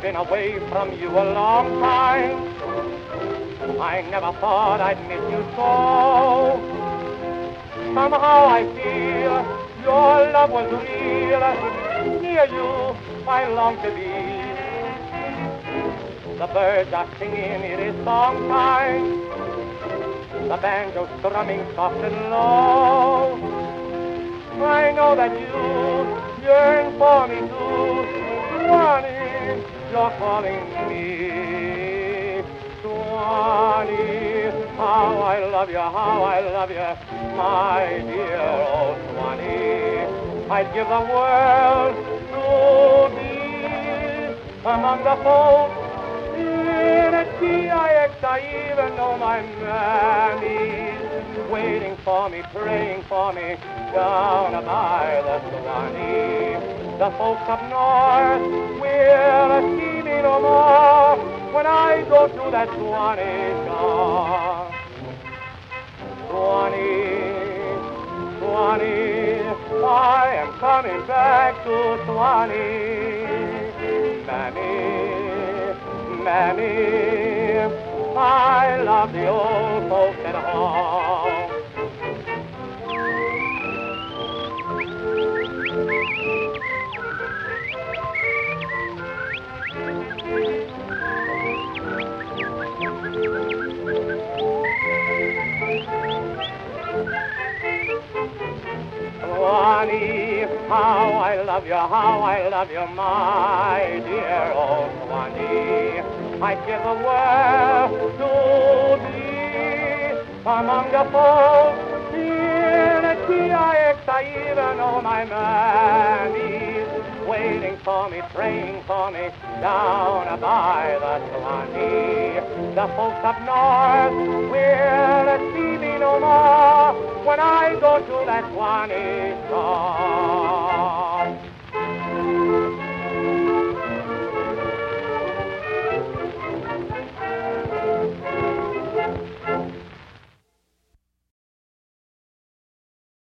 been away from you a long time. I never thought I'd miss you so. Somehow I feel your love was real. Near you, I long to be. The birds are singing, it is song time. The banjo strumming soft and low. I know that you yearn for me too. Swanee, you're calling me. Swanee, how I love you, how I love you, my dear old Swanee. I'd give the world to be among the folks in a TIX, I even know my mammy's waiting for me, praying for me down by the Swanee. The folks up north will see me no more when I go to that Swanee shore. Swanee, Swanee, I am coming back to Swanee. Mammy, Mammy, I love the old folks at home. Swanee, how I love you, how I love you, my dear old Swanee. I'd give the world to be among the folks in a TIX. I even know my mammy's waiting for me, praying for me down by the Swanee. The folks up north to that Swanee shore.